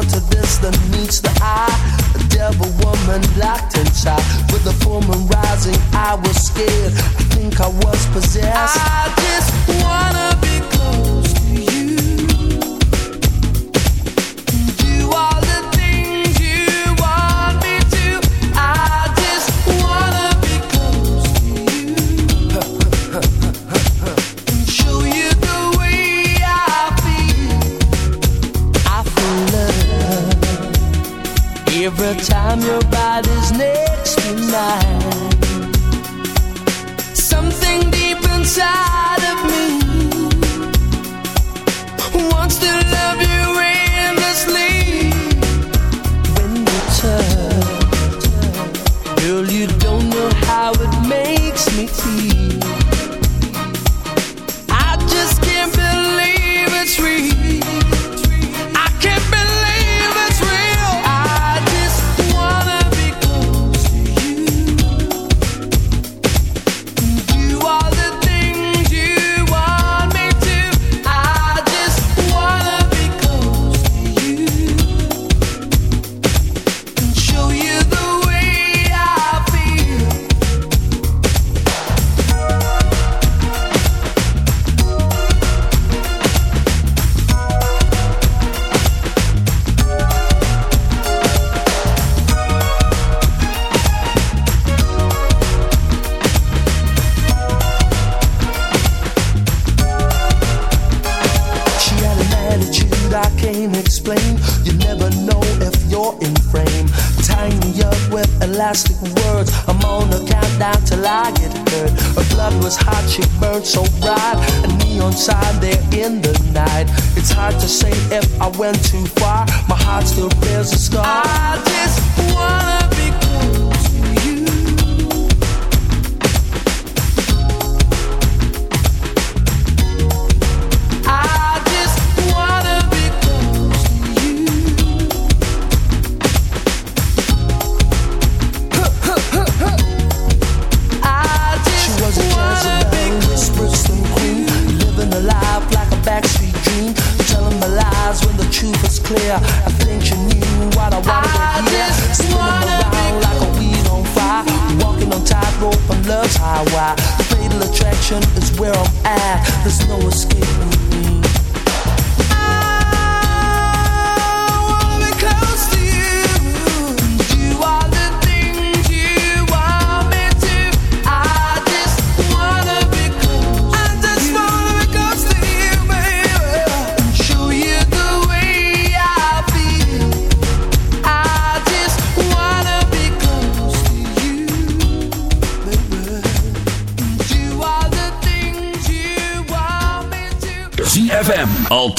more to this.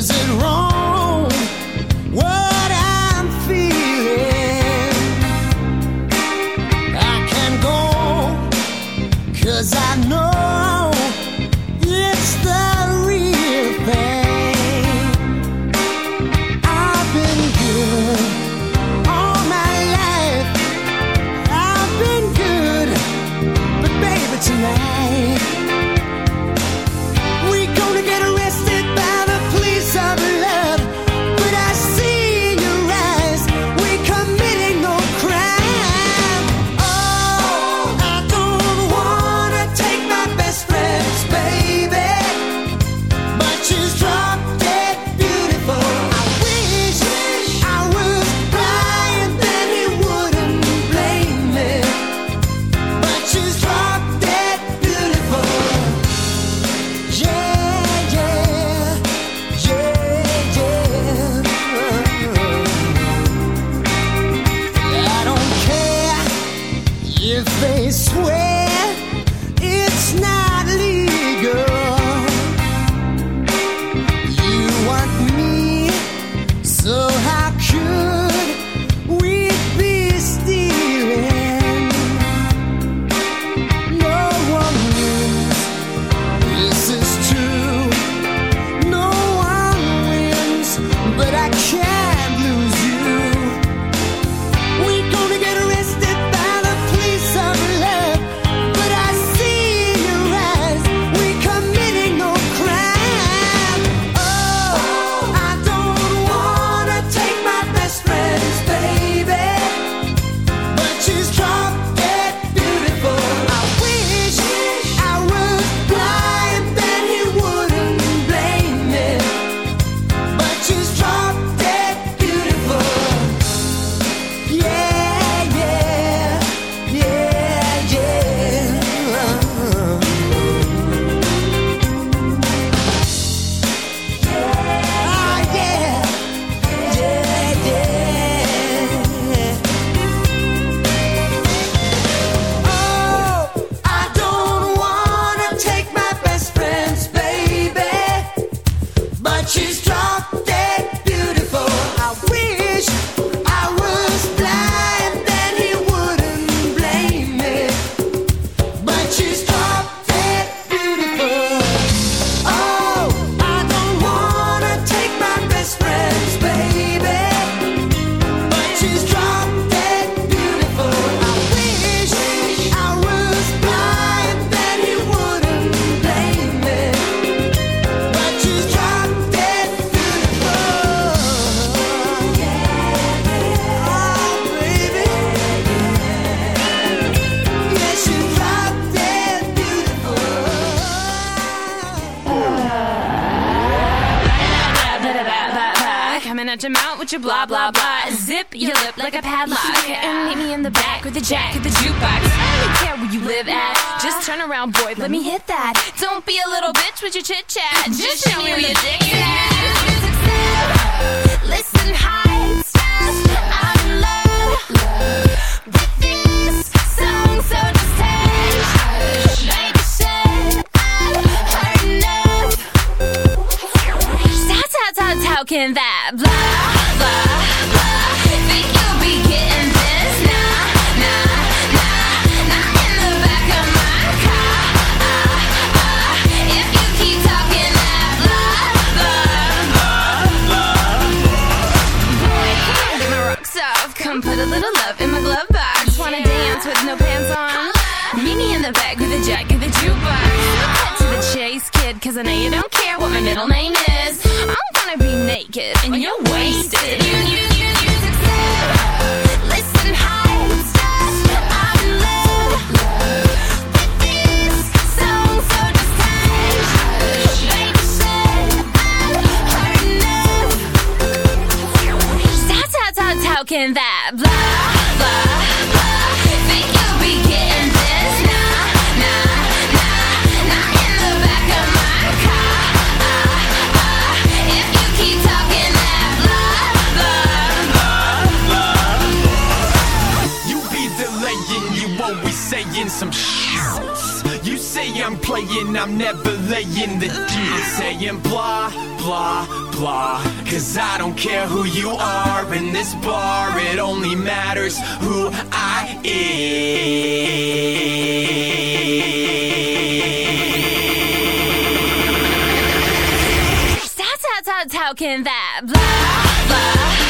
is it she's trying. talking that blah, blah, blah. Think you'll be getting this? Nah, nah, nah, not in the back of my car. Ah, ah. If you keep talking that blah, blah, blah, blah. Boy, come get my rocks off. Come put a little love in my glove box. Wanna dance with no pants on? Meet me in the back with a jacket of the jukebox naked, cause I know you don't care what my middle name is. I'm gonna be naked and well, you're wasted. You, you, you, you, you, Listen how it's How can that blah? Playing, I'm never laying the deal. Saying blah, blah, blah. Cause I don't care who you are in this bar, it only matters who I am. That's Stop, stop, stop talking that blah, blah.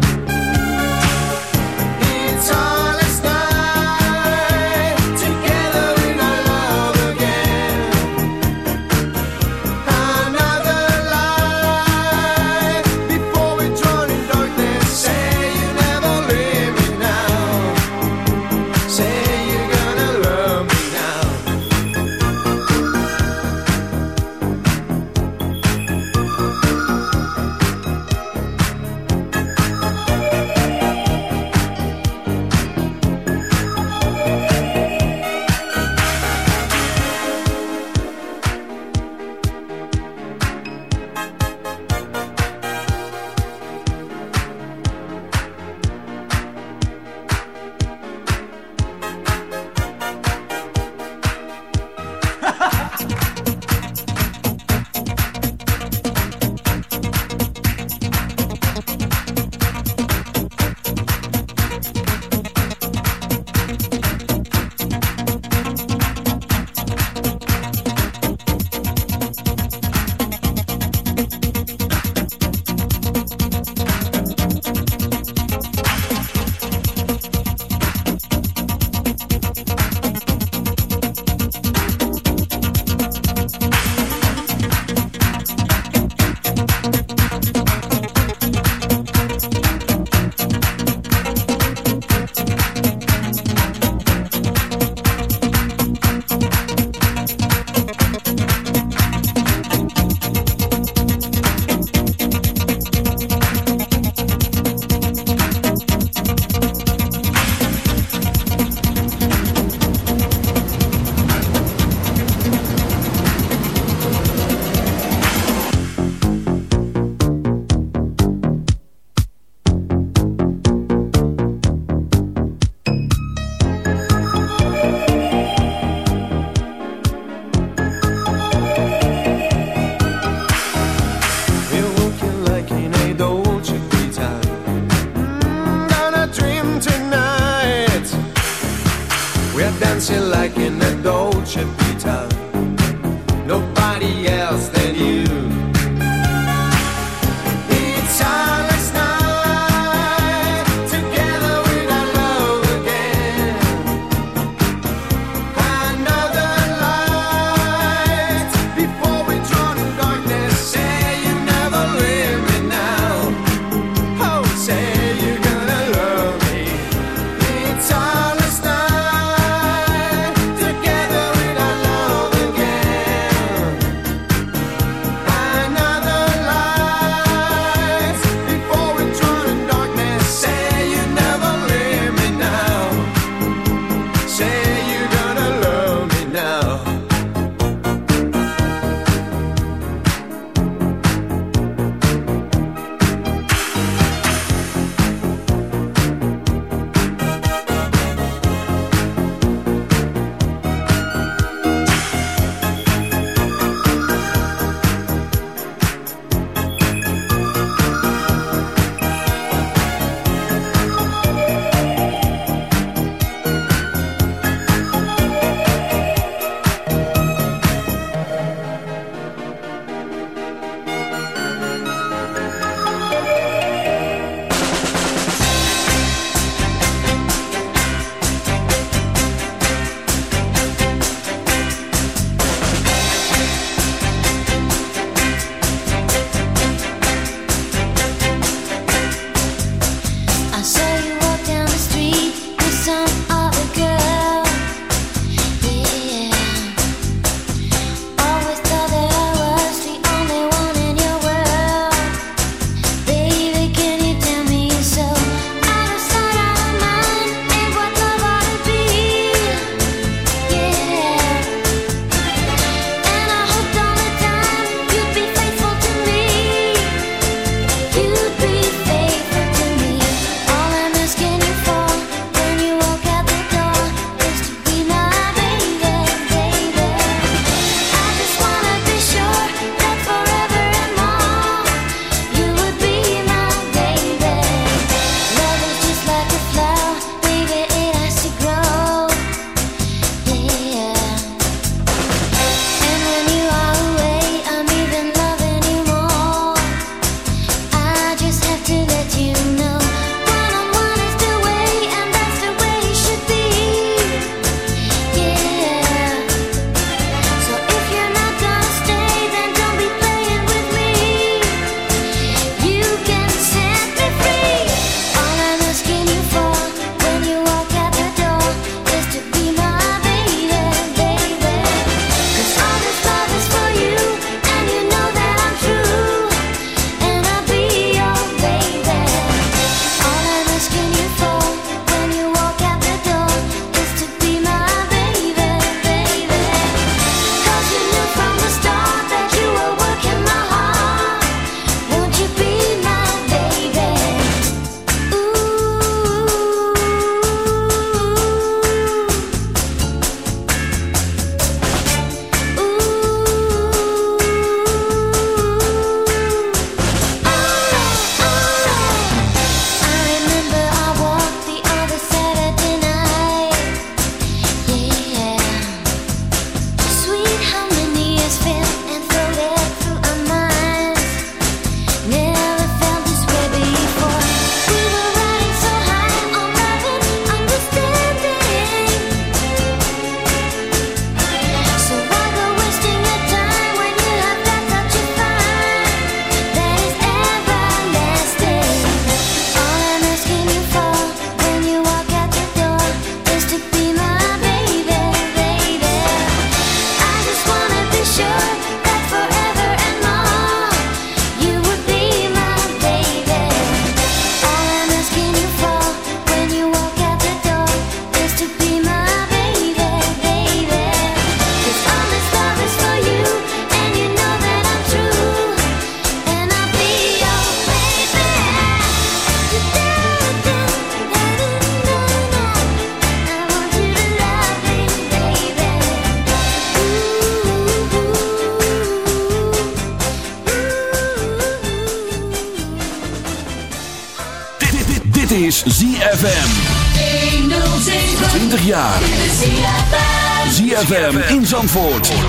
Zandvoort.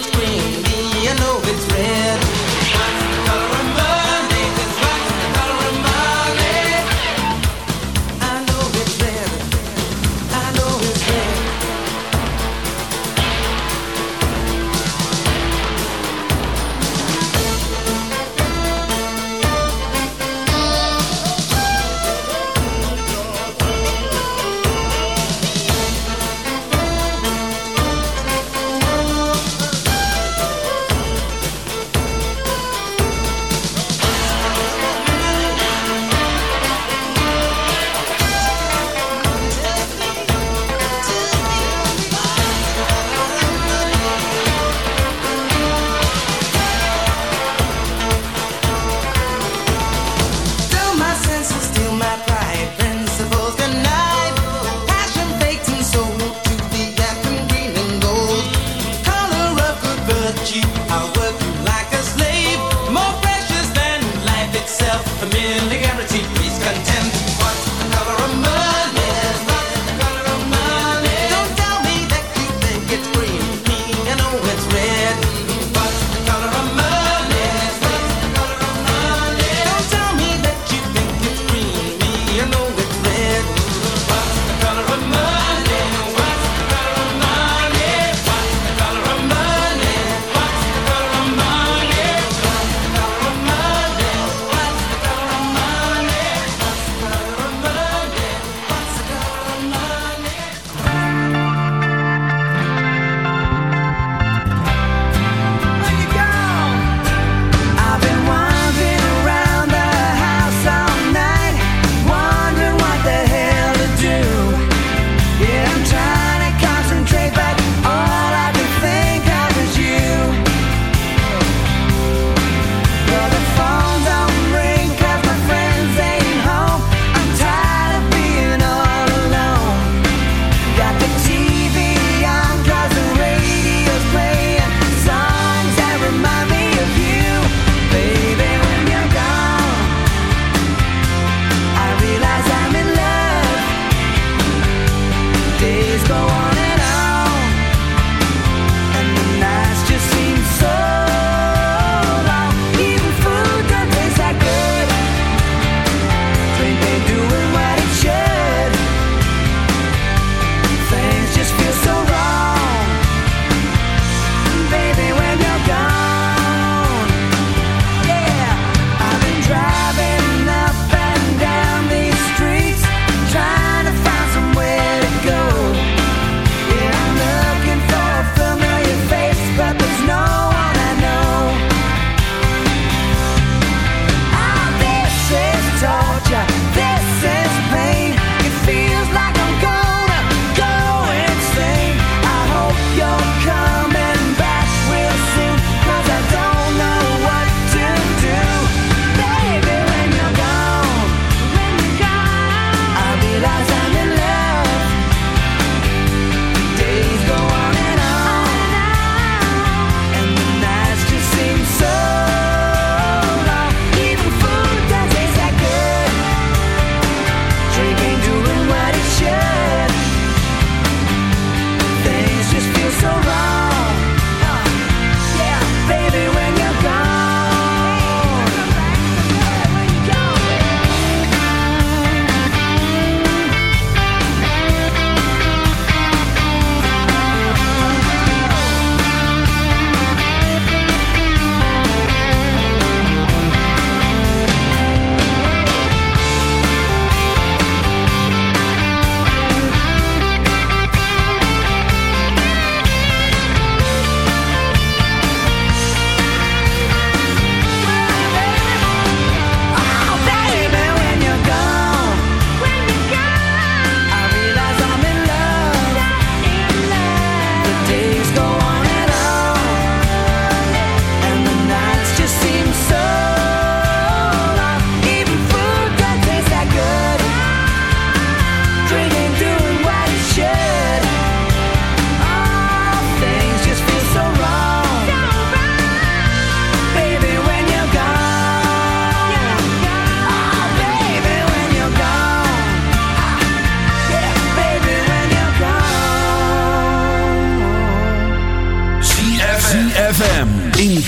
with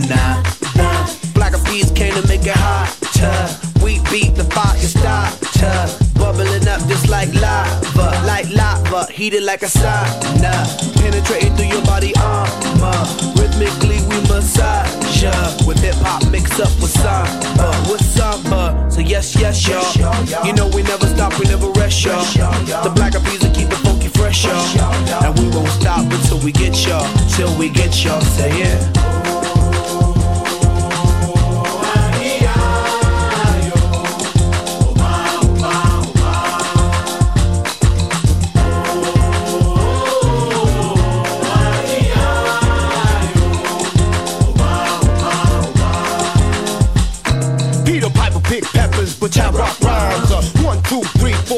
Mushkina. Black of bees came to make it hotter. We beat the fire starter. Bubbling up just like lava, like lava, heated like a sauna. Penetrating through your body armor. Rhythmically we massage ya. With hip hop mixed up with samba, with samba. So yes, yes, y'all. You know we never stop, we never rest, y'all. The black of bees will keep it funky fresh, y'all. And we won't stop until we get y'all, till we get y'all. Say it.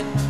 It,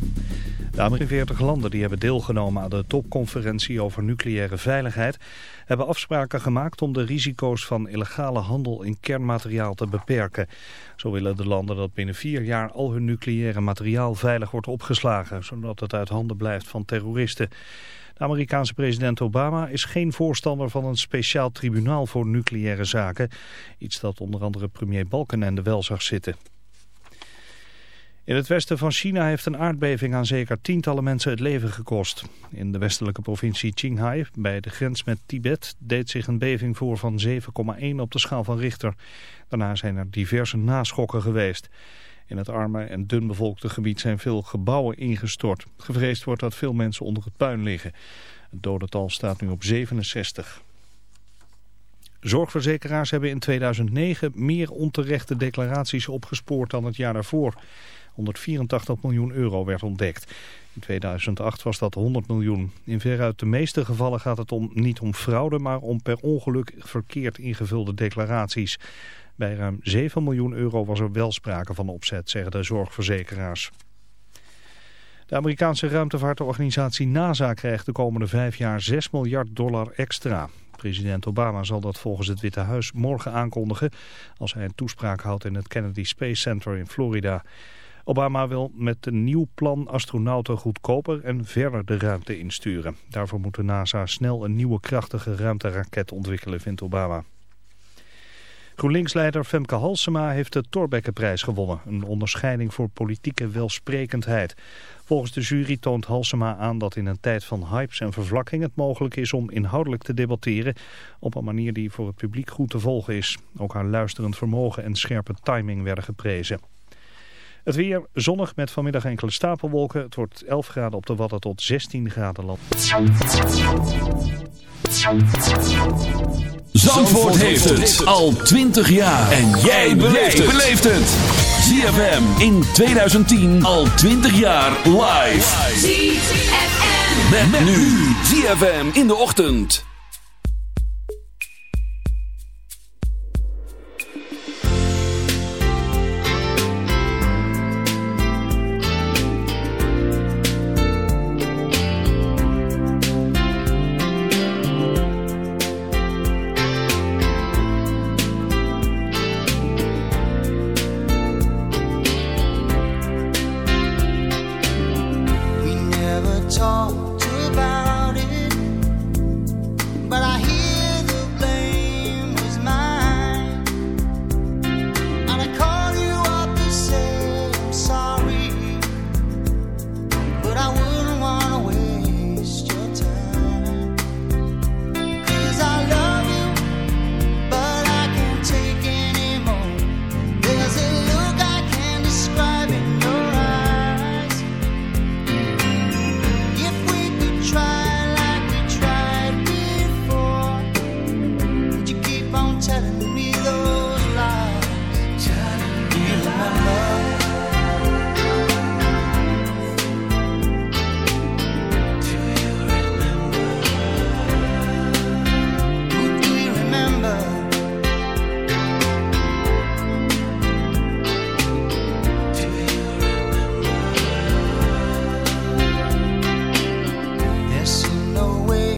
De Amerikaanse 40 landen die hebben deelgenomen aan de topconferentie over nucleaire veiligheid... hebben afspraken gemaakt om de risico's van illegale handel in kernmateriaal te beperken. Zo willen de landen dat binnen vier jaar al hun nucleaire materiaal veilig wordt opgeslagen... zodat het uit handen blijft van terroristen. De Amerikaanse president Obama is geen voorstander van een speciaal tribunaal voor nucleaire zaken. Iets dat onder andere premier Balkenende wel zag zitten. In het westen van China heeft een aardbeving aan zeker tientallen mensen het leven gekost. In de westelijke provincie Qinghai, bij de grens met Tibet, deed zich een beving voor van 7,1 op de schaal van Richter. Daarna zijn er diverse naschokken geweest. In het arme en dunbevolkte gebied zijn veel gebouwen ingestort. Gevreesd wordt dat veel mensen onder het puin liggen. Het dodental staat nu op 67. Zorgverzekeraars hebben in 2009 meer onterechte declaraties opgespoord dan het jaar daarvoor. 184 miljoen euro werd ontdekt. In 2008 was dat 100 miljoen. In veruit de meeste gevallen gaat het om, niet om fraude, maar om per ongeluk verkeerd ingevulde declaraties. Bij ruim 7 miljoen euro was er wel sprake van opzet, zeggen de zorgverzekeraars. De Amerikaanse ruimtevaartorganisatie NASA krijgt de komende vijf jaar 6 miljard dollar extra. President Obama zal dat volgens het Witte Huis morgen aankondigen als hij een toespraak houdt in het Kennedy Space Center in Florida. Obama wil met een nieuw plan astronauten goedkoper en verder de ruimte insturen. Daarvoor moet de NASA snel een nieuwe krachtige ruimteraket ontwikkelen, vindt Obama. GroenLinks-leider Femke Halsema heeft de Torbekkenprijs gewonnen. Een onderscheiding voor politieke welsprekendheid. Volgens de jury toont Halsema aan dat in een tijd van hypes en vervlakking het mogelijk is om inhoudelijk te debatteren op een manier die voor het publiek goed te volgen is. Ook haar luisterend vermogen en scherpe timing werden geprezen. Het weer zonnig met vanmiddag enkele stapelwolken. Het wordt 11 graden op de Wadden tot 16 graden land. Zandvoort heeft het al 20 jaar. En jij beleeft het. ZFM in 2010 al 20 jaar live. ZFM. Met nu ZFM in de ochtend.